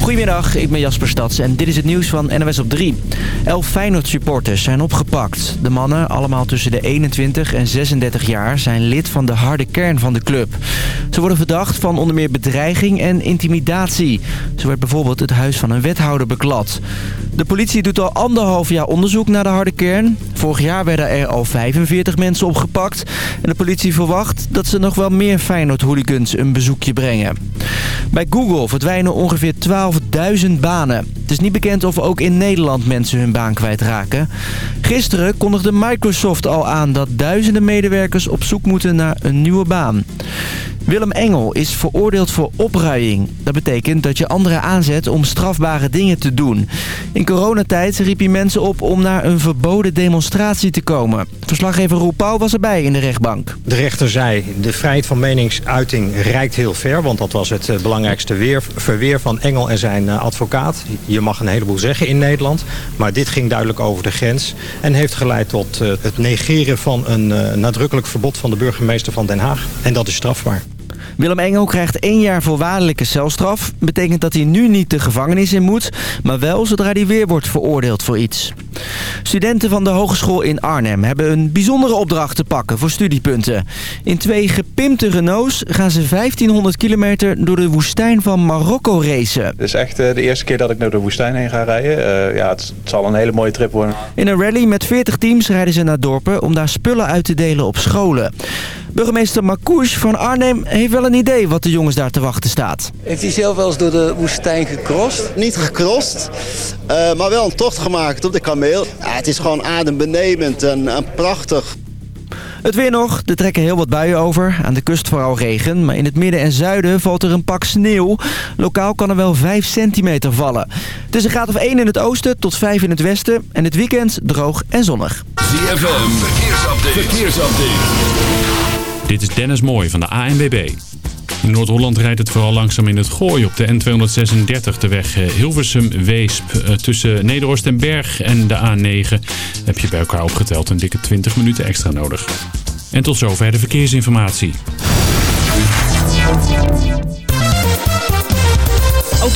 Goedemiddag, ik ben Jasper Stads en dit is het nieuws van NWS op 3. Elf Feyenoord-supporters zijn opgepakt. De mannen, allemaal tussen de 21 en 36 jaar, zijn lid van de harde kern van de club. Ze worden verdacht van onder meer bedreiging en intimidatie. Zo werd bijvoorbeeld het huis van een wethouder beklad. De politie doet al anderhalf jaar onderzoek naar de harde kern. Vorig jaar werden er al 45 mensen opgepakt. En de politie verwacht dat ze nog wel meer Feyenoord-hooligans een bezoekje brengen. Bij Google verdwijnen ongeveer 12.000 banen. Het is niet bekend of ook in Nederland mensen hun baan kwijtraken. Gisteren kondigde Microsoft al aan dat duizenden medewerkers op zoek moeten naar een nieuwe baan. Willem Engel is veroordeeld voor opruiing. Dat betekent dat je anderen aanzet om strafbare dingen te doen. In coronatijd riep hij mensen op om naar een verboden demonstratie te komen. Verslaggever Roel Pauw was erbij in de rechtbank. De rechter zei, de vrijheid van meningsuiting reikt heel ver... want dat was het eh, belangrijkste weer, verweer van Engel en zijn eh, advocaat. Je mag een heleboel zeggen in Nederland, maar dit ging duidelijk over de grens... en heeft geleid tot eh, het negeren van een nadrukkelijk verbod van de burgemeester van Den Haag. En dat is strafbaar. Willem Engel krijgt één jaar voorwaardelijke celstraf. Betekent dat hij nu niet de gevangenis in moet, maar wel zodra hij weer wordt veroordeeld voor iets. Studenten van de hogeschool in Arnhem hebben een bijzondere opdracht te pakken voor studiepunten. In twee gepimpte Renaults gaan ze 1500 kilometer door de woestijn van Marokko racen. Het is echt eh, de eerste keer dat ik naar de woestijn heen ga rijden. Uh, ja, het, het, zal een hele mooie trip worden. In een rally met 40 teams rijden ze naar dorpen om daar spullen uit te delen op scholen. Burgemeester Marcouche van Arnhem heeft wel een idee wat de jongens daar te wachten staat. Heeft hij zelf wel eens door de woestijn gecrossed? Niet gecrossed, uh, maar wel een tocht gemaakt op de kameel. Ja, het is gewoon adembenemend en, en prachtig. Het weer nog. Er trekken heel wat buien over. Aan de kust vooral regen. Maar in het midden en zuiden valt er een pak sneeuw. Lokaal kan er wel 5 centimeter vallen. Het is een graad of 1 in het oosten tot 5 in het westen. En het weekend droog en zonnig. ZFM. Verkeersupdate. Verkeersupdate. Dit is Dennis Mooij van de ANWB. In Noord-Holland rijdt het vooral langzaam in het Gooi op de N236, de weg eh, Hilversum-Weesp. Eh, tussen Nederhorst en Berg en de A9 heb je bij elkaar opgeteld een dikke 20 minuten extra nodig. En tot zover de verkeersinformatie.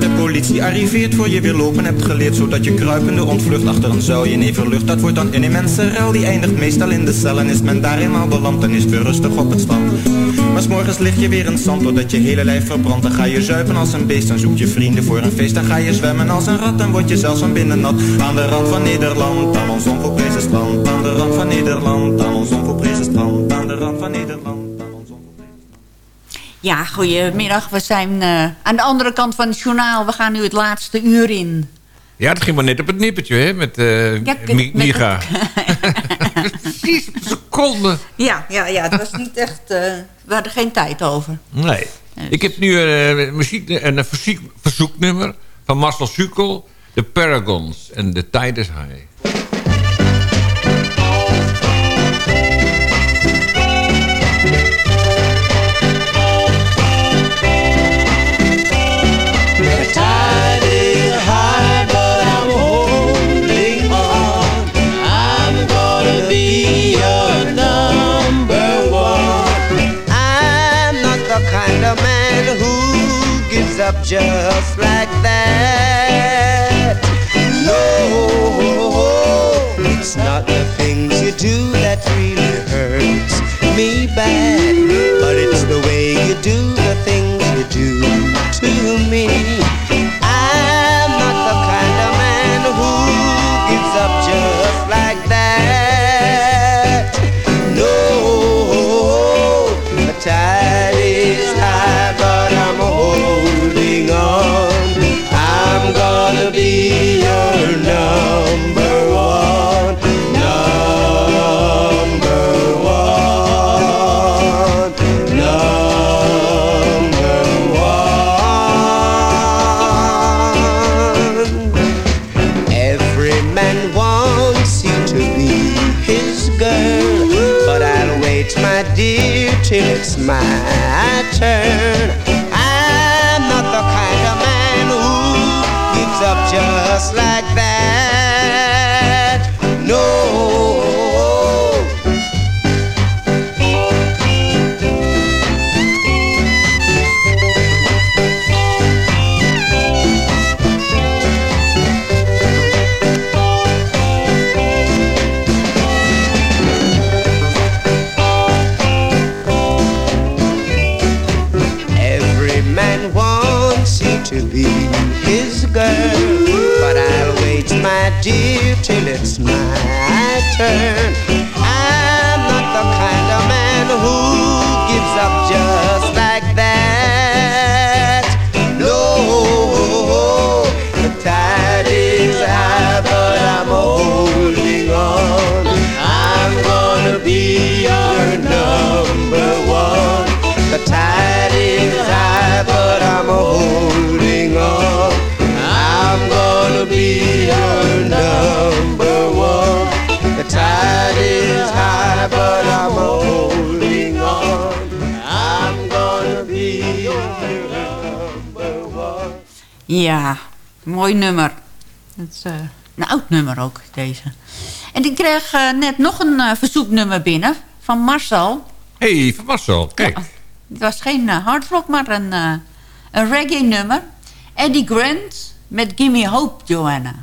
De politie arriveert voor je weer lopen. Hebt geleerd Zodat je kruipende ontvlucht achter een zuilje neverlucht Dat wordt dan een immense ruil, die eindigt meestal in de cel En is men daar eenmaal beland, dan is weer rustig op het strand. Maar s'morgens lig je weer in zand, doordat je hele lijf verbrandt. Dan ga je zuipen als een beest, dan zoek je vrienden voor een feest. Dan ga je zwemmen als een rat, dan word je zelfs van binnen nat. Aan de rand van Nederland, aan ons onvolprezen strand. Aan de rand van Nederland, aan ons onvolprezen strand. Aan de rand van Nederland Ja, goedemiddag. We zijn uh, aan de andere kant van het journaal. We gaan nu het laatste uur in. Ja, dat ging maar net op het nippertje, hè, met, uh, ja, Miga. Precies, seconde. Ja, ja, ja, het was niet echt... Uh, we hadden geen tijd over. Nee. Dus. Ik heb nu een, muziek, een verzoeknummer van Marcel Sukkel. The Paragons en The Tide is High. Up just like that. No, it's not the things you do that really hurts me bad, but it's the way you do the things you do to me. Eh, een oud nummer ook, deze. En ik kreeg eh, net nog een eh, verzoeknummer binnen van Marcel. hey, van Marcel, kijk. Het was geen hardrock, maar een, een reggae-nummer. Eddie Grant met Gimme Hope, Joanna.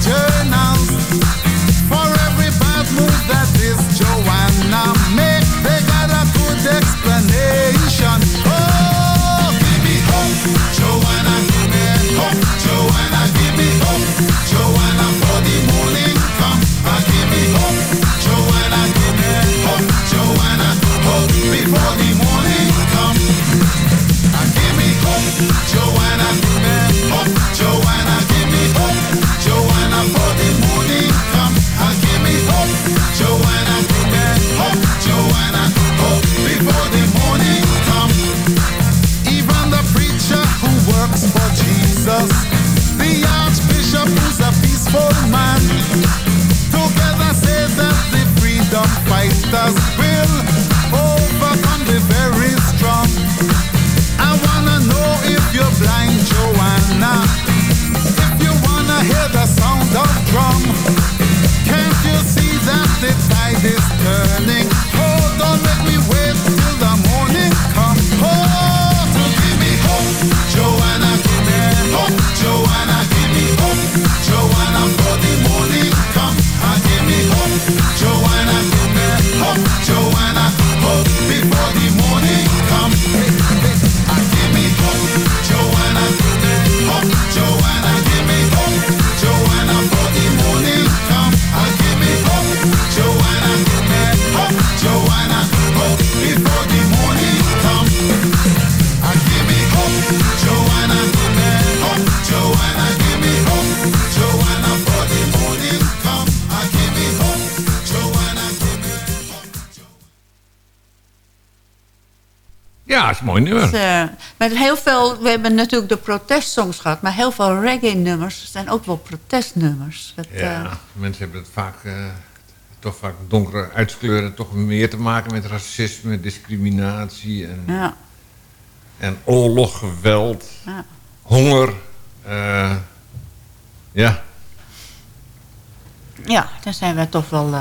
Just. this tide is turning. Ja, het is een mooi nummer. Dus, eh, met heel veel, we hebben natuurlijk de protestsongs gehad... maar heel veel reggae-nummers zijn ook wel protestnummers. Dat, ja, eh, mensen hebben het vaak... Eh, toch vaak donkere uitskleuren... toch meer te maken met racisme, discriminatie... en, ja. en oorlog, geweld, ja. honger. ja. Ja, daar zijn wij toch wel...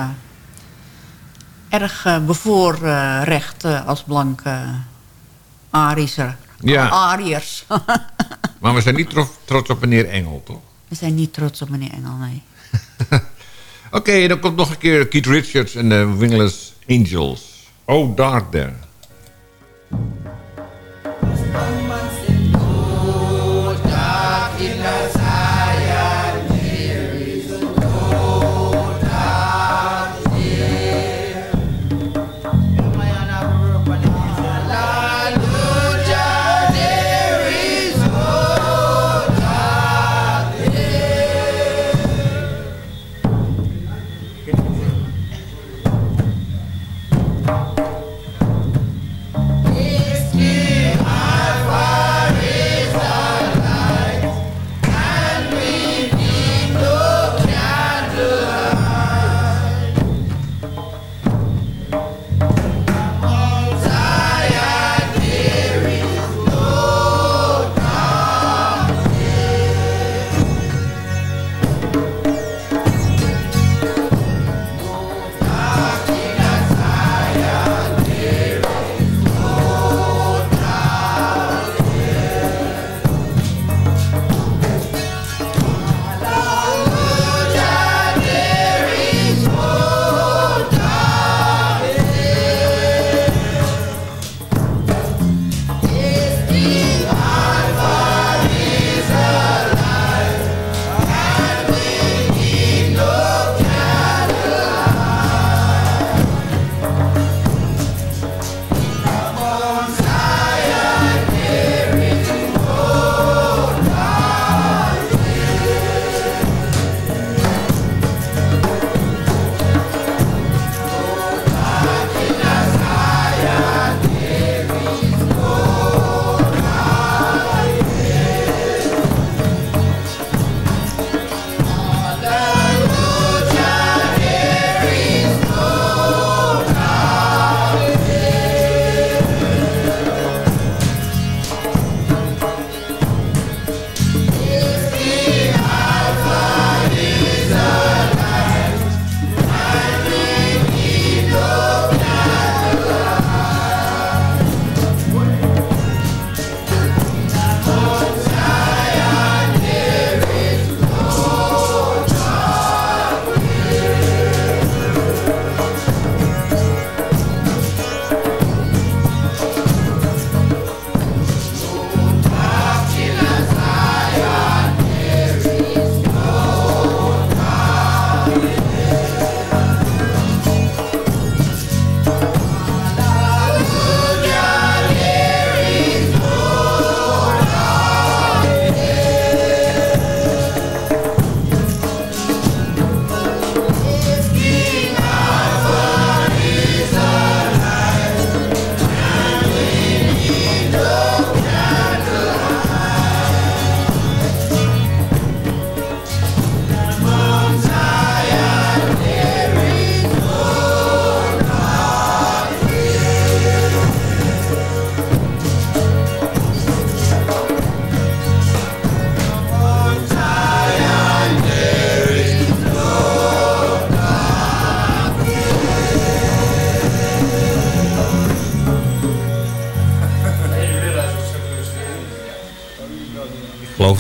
erg bevoorrecht als blanke ja. Ariërs. maar we zijn niet trots op meneer Engel, toch? We zijn niet trots op meneer Engel, nee. Oké, dan komt nog een keer Keith Richards en de Wingless Angels. Oh, daar, there.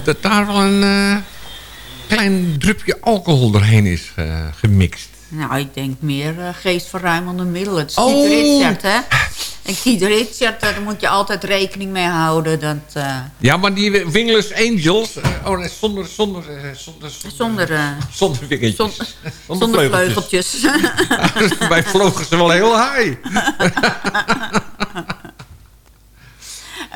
Dat daar wel een eh, klein drupje alcohol doorheen is eh, gemixt. Nou, ik denk meer uh, geestverruimende middelen. Het is Oh. Keith Richard, hè? En Keith Richard, daar moet je altijd rekening mee houden. Dat, eh, Ja, maar die Wingless Angels... eh, oh, nee, zonder... Zonder, eh, zonder, zonder, zonder, eh, zonder vingertjes. zonder, zonder vleugeltjes. Wij vlogen ze wel heel high.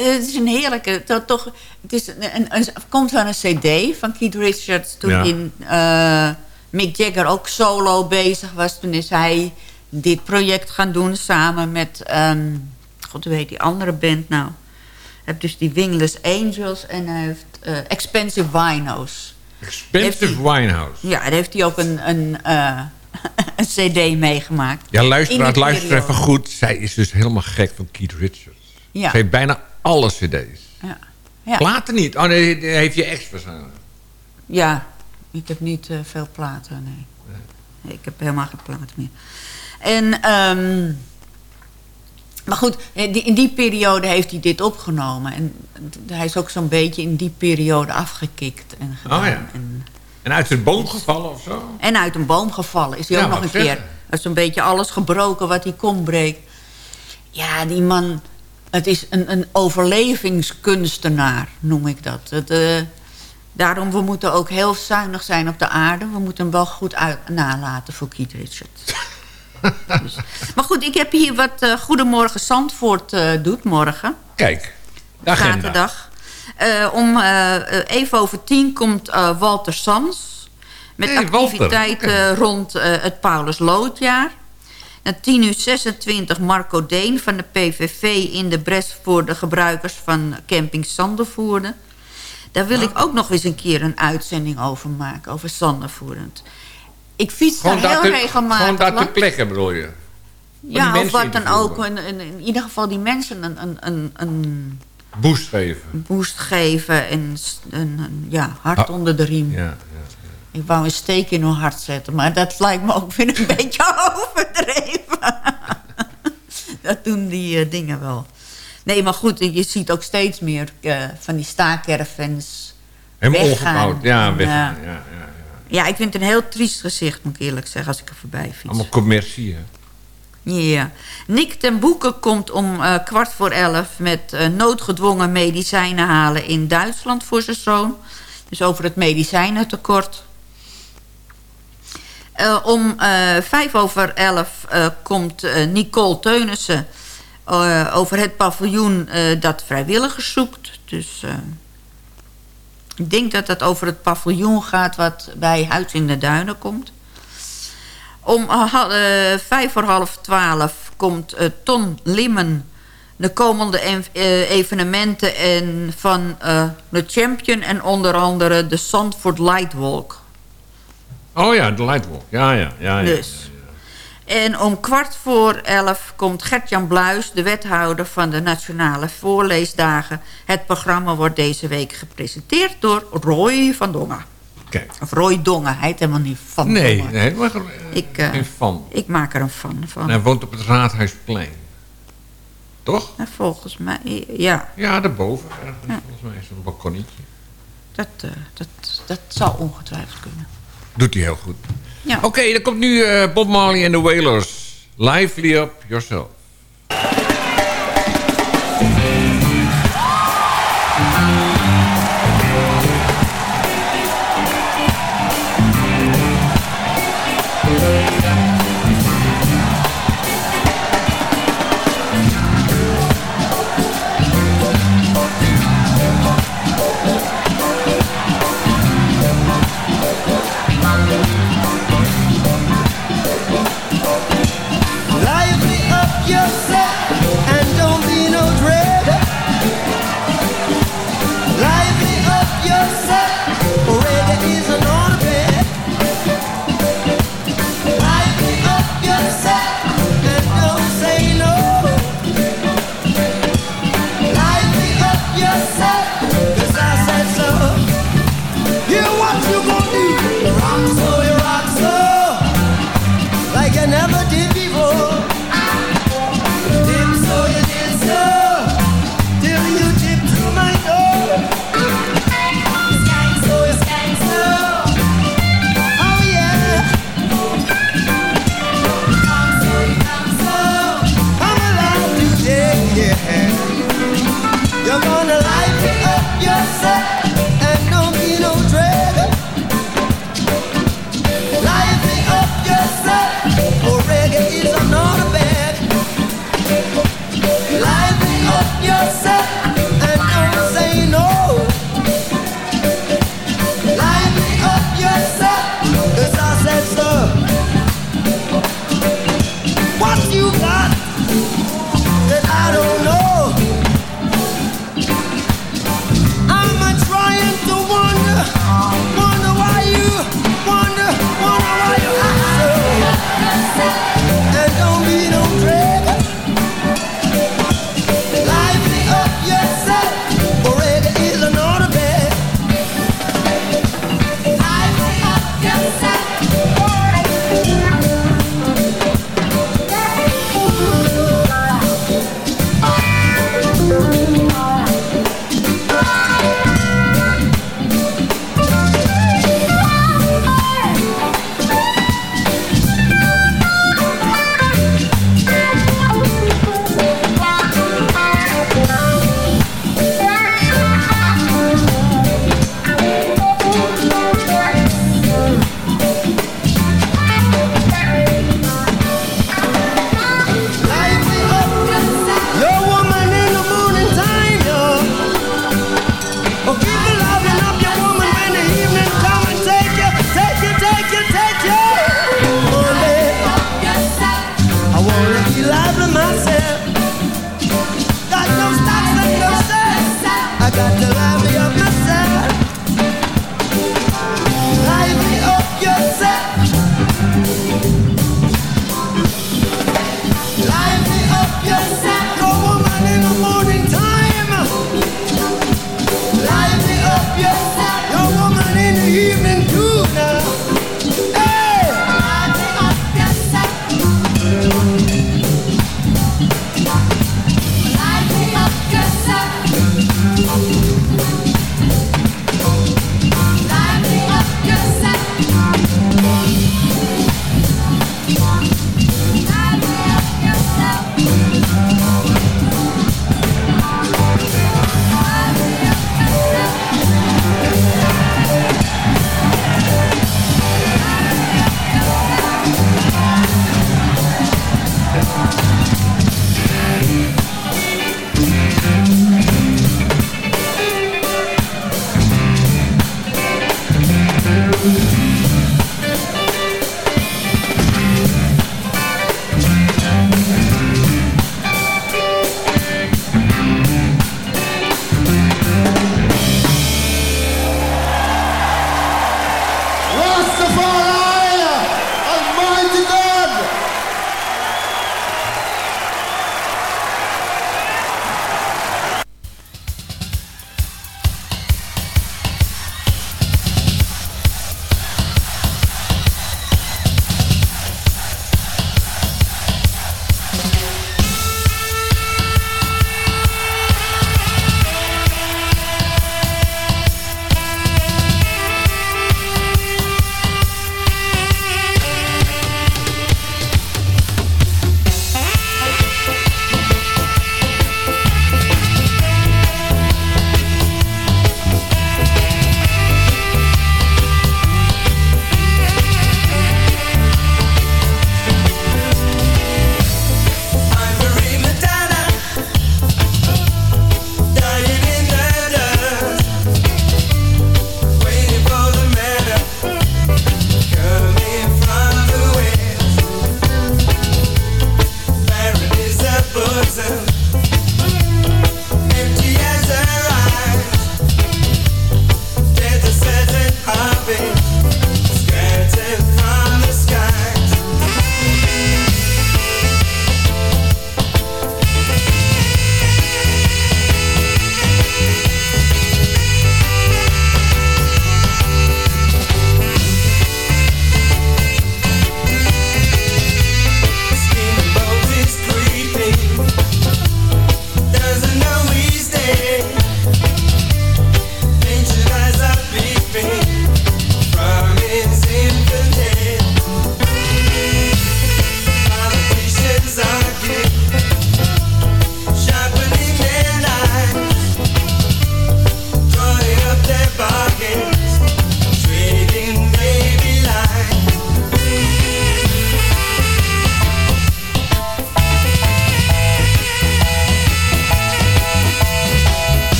Eh, Het is een heerlijke... Dat toch, het, is een, een, een- het komt van een cd van Keith Richards. Toen Ja. in, eh, Mick Jagger ook solo bezig was. Toen is hij dit project gaan doen samen met... ehm, God, hoe heet die andere band nou? Hij heeft dus die Wingless Angels en hij heeft eh, Expensive Winos. Expensive Winehouse. Ja, daar heeft hij ook een, een, een cd meegemaakt. Ja, In luister, even goed. Zij is dus helemaal gek van Keith Richards. Ja. Ze heeft bijna alle cd's. Ja. Ja. Platen niet. Oh nee, heeft je ex waarschijnlijk. Ja, ik heb niet eh, veel platen, nee. Nee, Ik heb helemaal geen platen meer. En, ehm, maar goed, eh, in die periode heeft hij dit opgenomen. En hij is ook zo'n beetje in die periode afgekikt. En, gedaan. Oh ja. en, En uit zijn boom gevallen of zo? en uit een boom gevallen is hij Ja, ook nog een keer. Hij is zo'n beetje alles gebroken wat hij kon breken. Ja, die man, het is een, een overlevingskunstenaar, noem ik dat. Het, eh, daarom, we moeten ook heel zuinig zijn op de aarde. We moeten hem wel goed uit, nalaten voor Keith Richards. dus. Maar goed, ik heb hier wat eh, Goedemorgen Zandvoort eh, doet morgen. Kijk, agenda. Zaterdag. Om even over tien komt Walter Sans. Met Hey, activiteiten rond het Paulus Loodjaar. En 10 uur 26 Marco Deen van de PVV in de bres voor de gebruikers van camping Sandervoerder. Daar wil ik ook nog eens een keer een uitzending over maken, over Sandervoerend. Ik fiets Gewoon daar heel te- regelmatig Gewoon daar ter langs. plekke bedoel je? Ja, of wat dan ook. In ieder geval die mensen een, een, een, een Boost geven. boost geven en een, een, ja, hart Ah, onder de riem. Ja, ja. Ik wou een steek in hun hart zetten, maar dat lijkt me ook weer een beetje overdreven. dat doen die eh, dingen wel. Nee, maar goed, je ziet ook steeds meer eh, van die staakcaravans Helemaal weggaan. ongebouwd. Ja, weggaan. Ja, ja, ja. ja, ik vind het een heel triest gezicht, moet ik eerlijk zeggen, als ik er voorbij fiets. Allemaal commercie, hè? Ja. Nick ten Boeke komt om eh, kwart voor elf... met eh, noodgedwongen medicijnen halen in Duitsland voor zijn zoon. Dus over het medicijnentekort. Eh, om eh, vijf over elf eh, komt Nicole Teunissen... over het paviljoen dat vrijwilligers zoekt. Dus ik denk dat het over het paviljoen gaat... wat bij Huis in de Duinen komt. Om vijf voor half twaalf komt Ton Limmen... de komende en- evenementen en van The Champion... en onder andere de Zandvoort Lightwalk. Oh ja, de Lightwalk. Ja, ja, ja. ja. Dus. En om kwart voor elf komt Gert-Jan Bluis... de wethouder van de Nationale Voorleesdagen. Het programma wordt deze week gepresenteerd door Roy van Dongen. Kijk. Of Roy Dongen, hij heet helemaal niet van Nee, Dongen. nee, maar Ik, eh. Ik maak er een fan van. En hij woont op het Raadhuisplein. Toch? En volgens mij, ja, Ja, daarboven. Volgens mij is er een balkonnetje. dat, eh, dat, dat zal ongetwijfeld kunnen. Doet hij heel goed. Ja. Oké, dan komt nu eh, Bob Marley en de Wailers. Lively up yourself.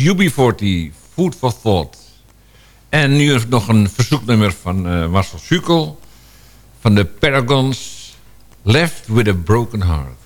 UB40, Food for Thought. En nu nog een verzoeknummer van eh, Marcel Sukel. Van de Paragons. Left with a Broken Heart.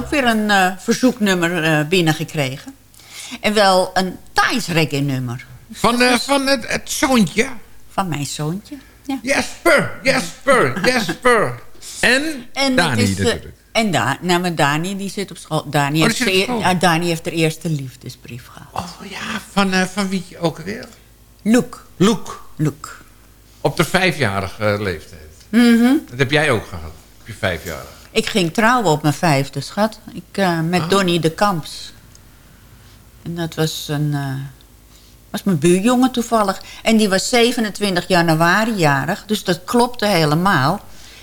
Ook weer een eh, verzoeknummer eh, binnengekregen. En wel een Thais reggae nummer. Van, eh, van het, het zoontje. Van mijn zoontje. Ja. Jesper, Jesper, Jesper. En, En Dani is, eh, natuurlijk. en da nou, maar Dani die zit op school. Dani, Oh, heeft, de- school. Dani heeft de eerste liefdesbrief gehad. Oh ja, van, van wie ook weer? Loek. Loek. Loek. Op de vijfjarige leeftijd. Mhm. Dat heb jij ook gehad, op je vijfjarige. Ik ging trouwen op mijn vijfde, schat. Ik, eh, met Ah. Donnie de Kamps. En dat was een... eh, was mijn buurjongen toevallig. En die was 27 januari jarig. Dus dat klopte helemaal.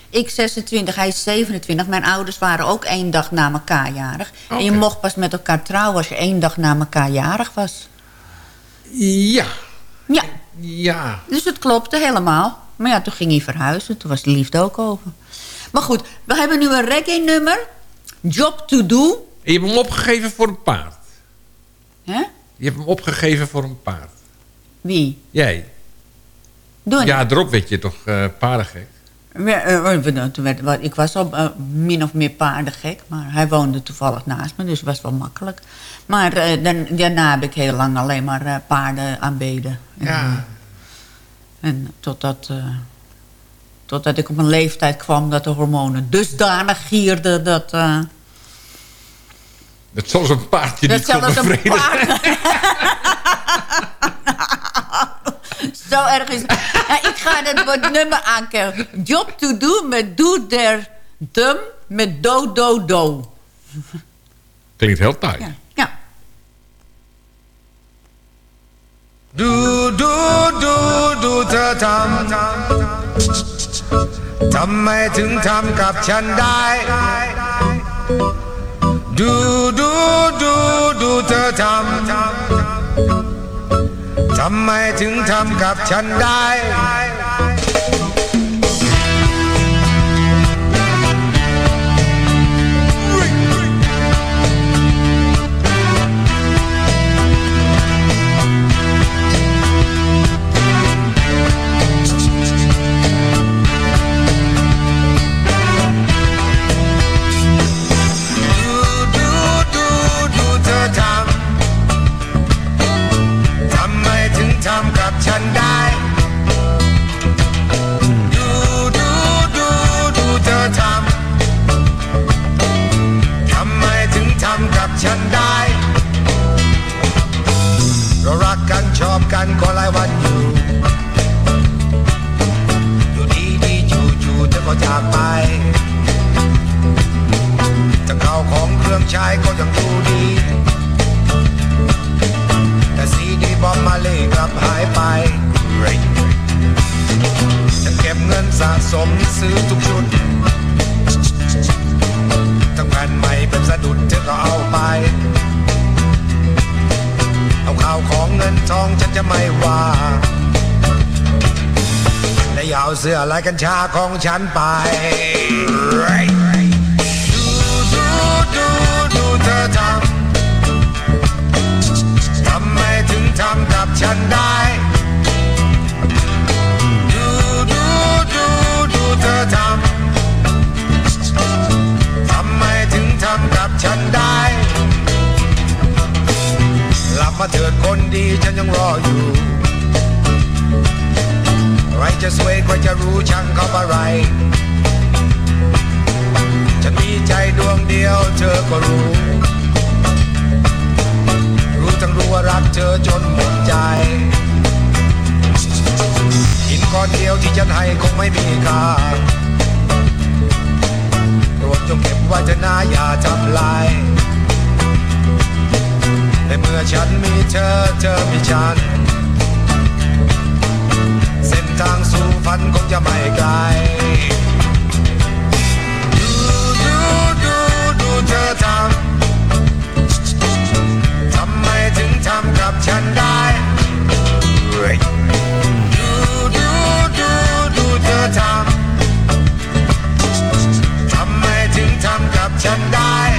Ik 26, hij is 27. Mijn ouders waren ook één dag na elkaar jarig. En je mocht pas met elkaar trouwen als je één dag na elkaar jarig was. Ja. Ja. Ja. Dus het klopte helemaal. Maar ja, toen ging hij verhuizen. Toen was de liefde ook over. Maar goed, we hebben nu een reggae-nummer. Job to do. En je hebt hem opgegeven voor een paard. Hè? Je hebt hem opgegeven voor een paard. Wie? Jij. Donnie. Ja, erop werd je toch uh, paardengek. Eh, ik was al eh, min of meer paardengek. Maar hij woonde toevallig naast me, dus het was wel makkelijk. Maar dan, daarna heb ik heel lang alleen maar paarden aanbeden. En, Ja. En totdat, eh, Totdat ik op een leeftijd kwam dat de hormonen dusdanig gierden dat... Eh, het dat zelfs een paardje dat niet kon bevredigen. Paard... Zo erg is nou, Ik ga het nummer aankeren. Job to do met do der dum met do do do. Klinkt heel taai. Ja. ja. Do do do do ta tam. ทำไมถึงทำกับฉันได้ ดูดูดูดูเธอทำทำไมถึงทำกับฉันได้ จากไปจะเข้าของเครื่องใช้ก็ยังดูดี แต่ซีดีบอมมาเล่กลับหายไปฉันเก็บเงินสะสมซื้อทุกชุดทั้งแผ่นใหม่เป็นสะดุดเธอก็เอาไป เอาข่าวของเงินทองฉันจะไม่ว่า ยาเอาเสื้อลายกัญชาของฉันไปดูดูดูเธอทำ ทำไมถึงทำกับฉันได้ ฉันให้คงไม่มีค่าโปรดจงเก็บไว้เถอะนะอย่าทำลายในเมื่อฉันมีเธอเธอมีฉัน เส้นทางสู่ฝันคงจะไม่ไกลดูดูดูดูเธอทำทำไมถึงทำกับฉันได้ ทำ ทำไมถึงทำกับฉันได้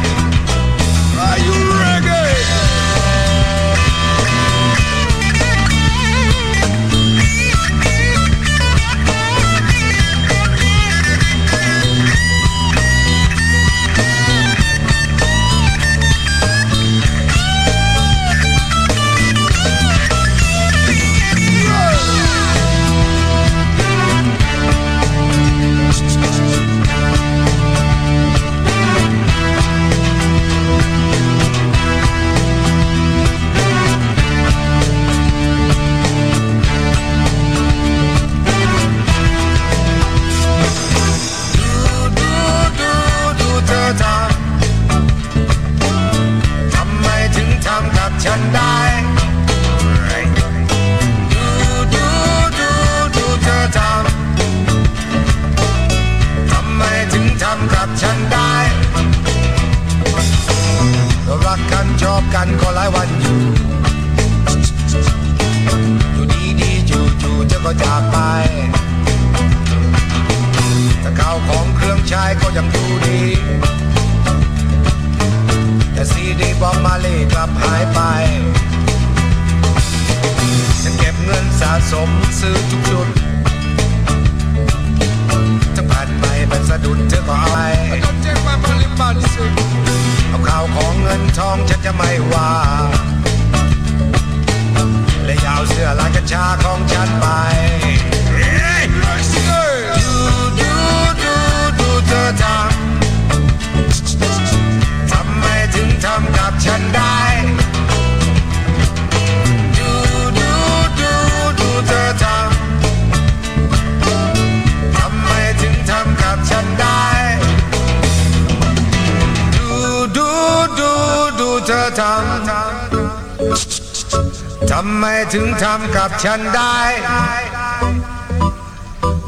ฉันได้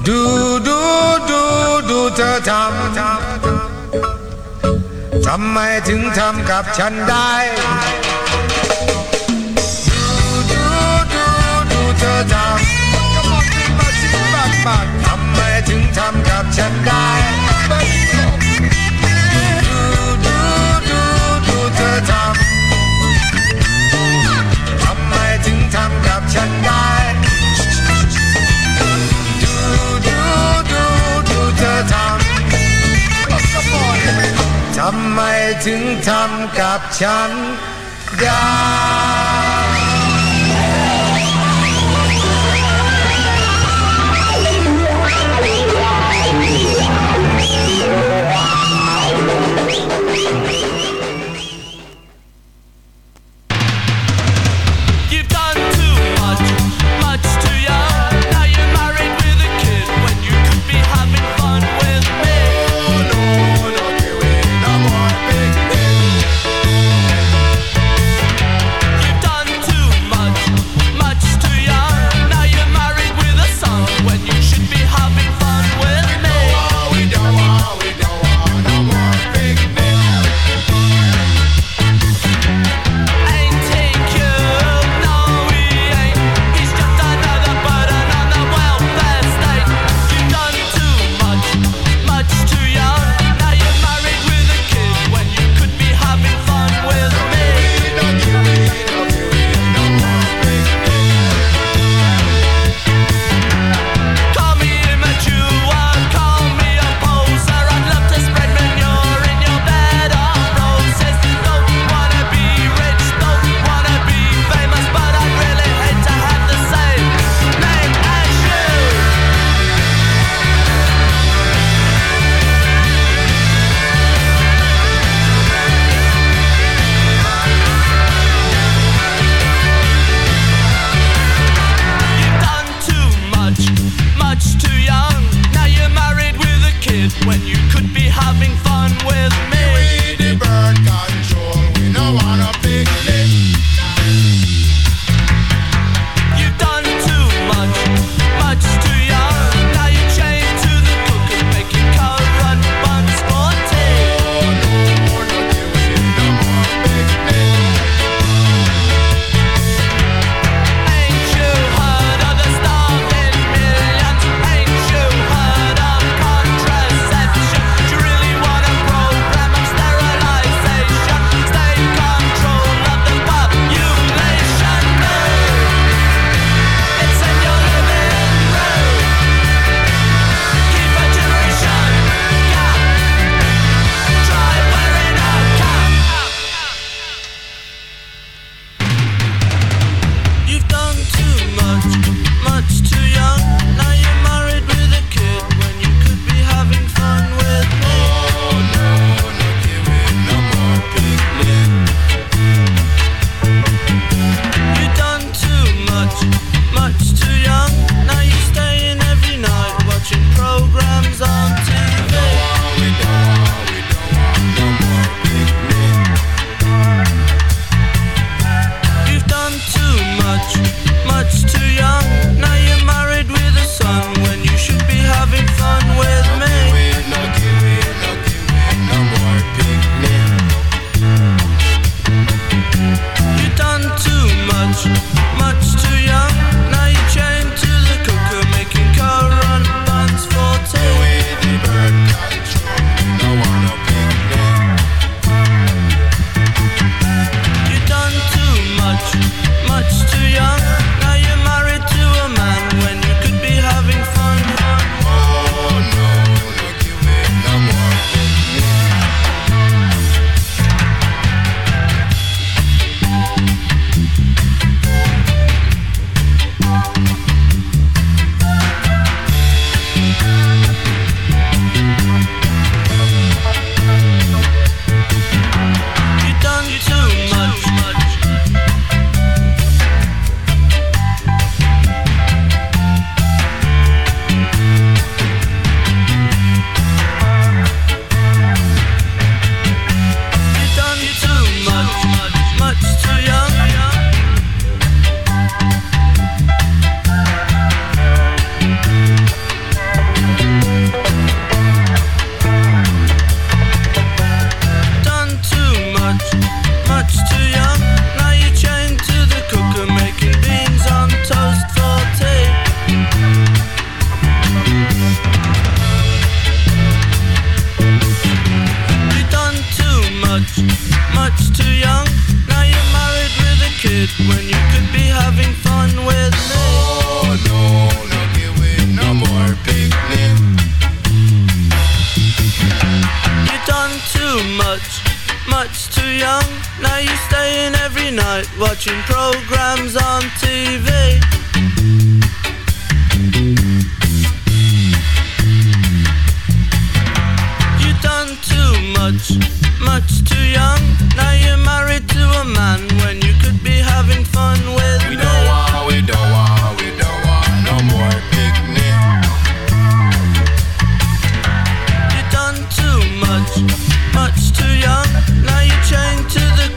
ดูดูดูดูเธอทำทำไมถึงทำกับฉันได้ ถึงทำกับฉันได้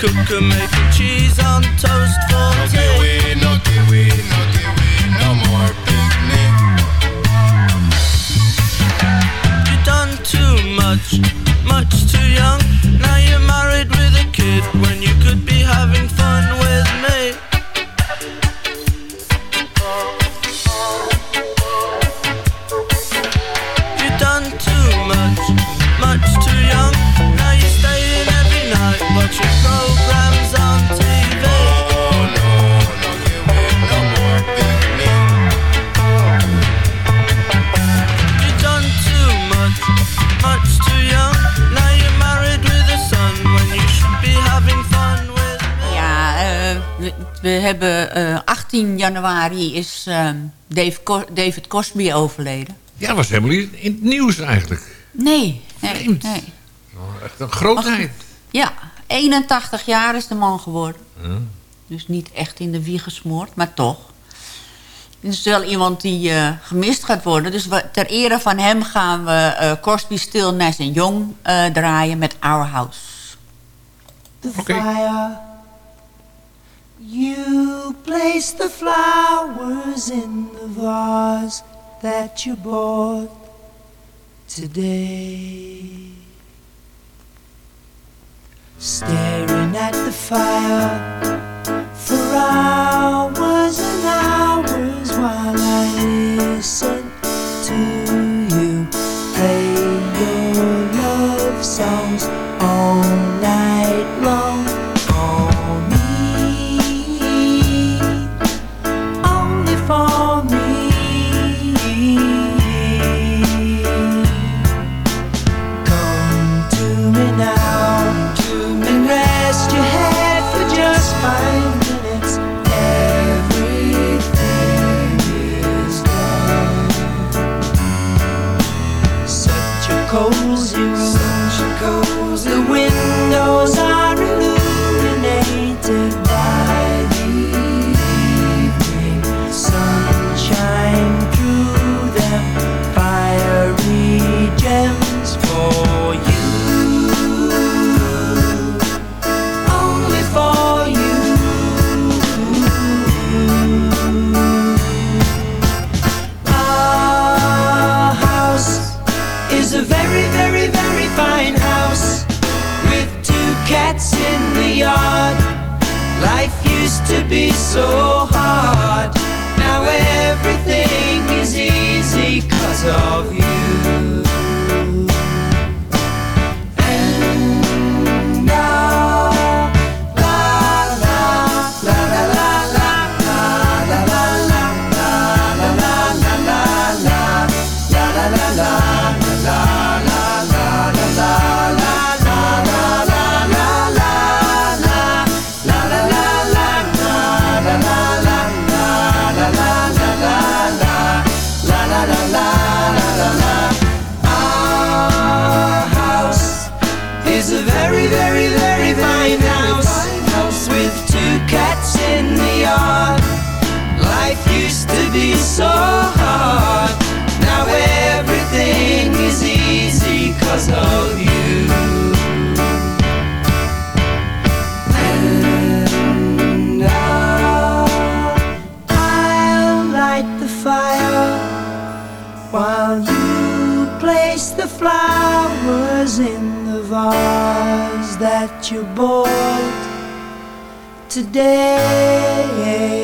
Cook and making cheese on toast. januari is ehm, Dave David Cosby overleden. Ja, was helemaal niet in het nieuws eigenlijk. Nee. Nee, oh, echt een grootheid. Ja, 81 jaar is de man geworden. Dus niet echt in de wieg gesmoord, maar toch. Het is wel iemand die eh, gemist gaat worden. Dus ter ere van hem gaan we uh, Crosby, Still, en eh, draaien met Our House. The You place the flowers in the vase that you bought today. Staring at the fire for hours and hours while I listen. your you bought today.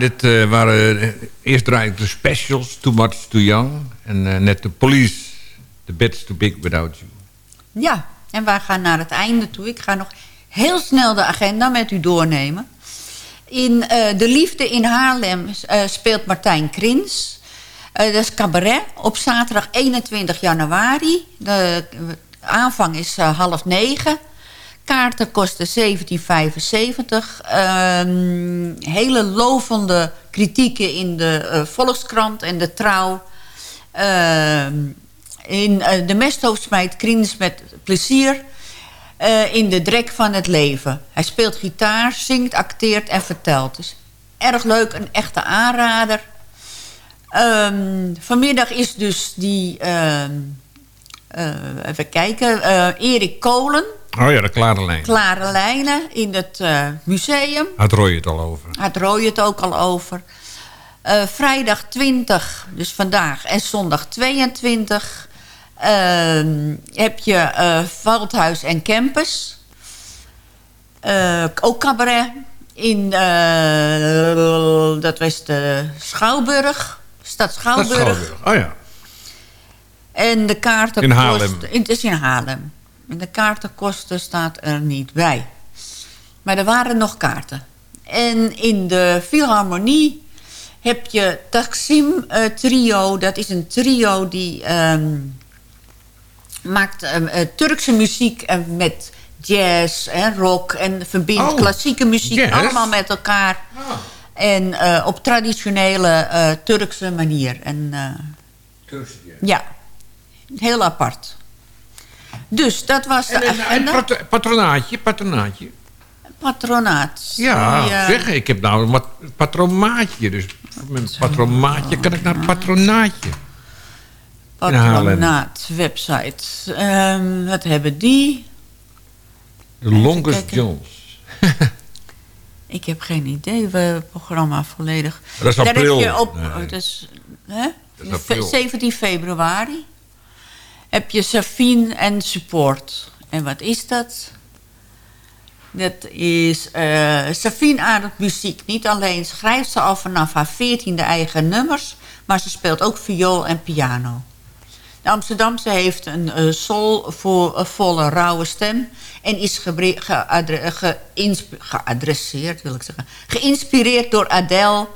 Dit eh, waren... eh, eerst draaide ik de specials, Too Much, Too Young. En eh, net de police, The Bed's Too Big Without You. Ja, en wij gaan naar het einde toe. Ik ga nog heel snel de agenda met u doornemen. In De Liefde in Haarlem speelt Martijn Krins. Dat is cabaret op zaterdag 21 januari. De aanvang is half negen. Kaarten kosten 17,75. Ehm, hele lovende kritieken in de eh, Volkskrant en de Trouw. Ehm, in eh, de mesthoofd smijt Kriens met plezier eh, in de drek van het leven. Hij speelt gitaar, zingt, acteert en vertelt. Dus erg leuk, een echte aanrader. Ehm, vanmiddag is dus die... even kijken. Erik Kolen, Oh ja, de klare lijn. Klare Lijnen in het eh, museum. Had Roy het al over. Had Roy het ook al over. Eh, vrijdag 20, dus vandaag, en zondag 22... ehm, heb je eh Veldhuis en Campus. Ook cabaret in... dat was de Schouwburg. Stad Schouwburg. Schouwburg. Oh ja. En de kaarten In Haarlem. Het is in Haarlem. En de kaartenkosten staat er niet bij. Maar er waren nog kaarten. En in de Philharmonie heb je Taksim eh, Trio. Dat is een trio die ehm, maakt ehm, eh, Turkse muziek eh, met jazz en rock. En verbindt Oh, klassieke muziek jazz? allemaal met elkaar. En eh, op traditionele Turkse manier. En, eh, ja, heel apart. Dus dat was de En, patronaatje, patronaatje. Patronaat. Ja, Die, zeg, ik heb nou een patromaatje. Dus met een patromaatje kan ik naar het patronaatje. Patronaat, website. Ehm, wat hebben die? De Longest. Jones. Ik heb geen idee. We het programma volledig. Dat is Daar april. Heb je op, Nee. is, hè? Dat is april. 17 februari. Heb je Safine en Support. En wat is dat? Dat is... eh Safine ademt muziek. Niet alleen schrijft ze al vanaf haar veertiende eigen nummers... maar ze speelt ook viool en piano. De Amsterdamse heeft een eh soulvolle, rauwe stem... en is geadresseerd, wil ik zeggen... geïnspireerd door Adele,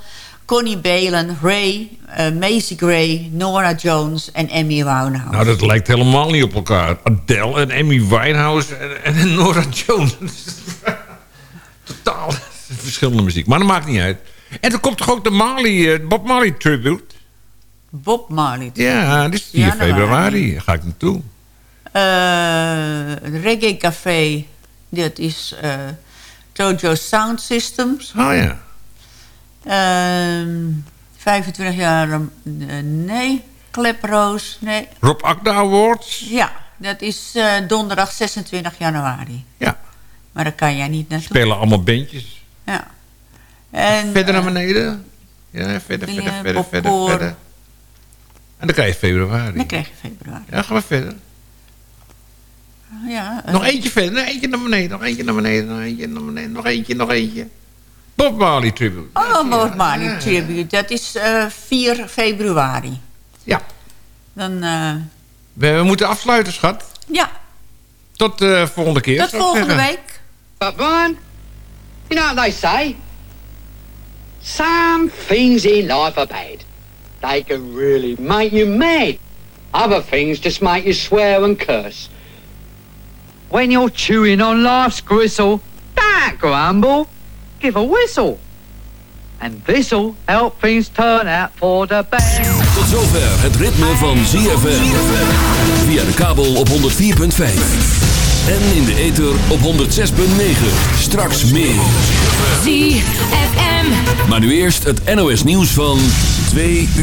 Connie Balen, Ray, eh Macy Gray... Nora Jones en Amy Winehouse. Nou, dat lijkt helemaal niet op elkaar. Adele en Amy Winehouse en, en Nora Jones. Totaal verschillende muziek. Maar dat maakt niet uit. En er komt toch ook de Marley, eh, Bob Marley tribute? Bob Marley. Ja, dat is 4 Januari. februari. Daar ga ik naartoe. Eh, Reggae Café, dat is Jojo Sound Systems. Oh ja. Ehm 25 jaar, eh, nee. Kleproos, nee. Rob Akda Awards. Ja, dat is eh, donderdag 26 januari. Ja. Maar daar kan jij niet naartoe. Spelen allemaal bandjes. Ja. En, verder naar eh, beneden. Ja, verder, verder, verder, verder, verder. En dan krijg je februari. Dan krijg je februari. Ja, gaan we verder. Ja, Nog eentje verder, nog eentje naar beneden, nog eentje naar beneden, nog eentje naar beneden, nog eentje, nog eentje. Bob Marley tribute. Oh, Bob Marley Tribute. Dat is eh 4 februari. Ja. Dan, eh, We, we moeten afsluiten, schat. ja, Tot de volgende keer. tot volgende zeggen. week. But Brian, you know what they say? Some things in life are bad. They can really make you mad. Other things just make you swear and curse. When you're chewing on life's gristle, don't grumble. Give a whistle. And this'll help things turn out for the best. Tot zover het ritme van ZFM. Via de kabel op 104.5. En in de ether op 106.9. Straks meer. ZFM. Maar nu eerst het NOS nieuws van 2 uur.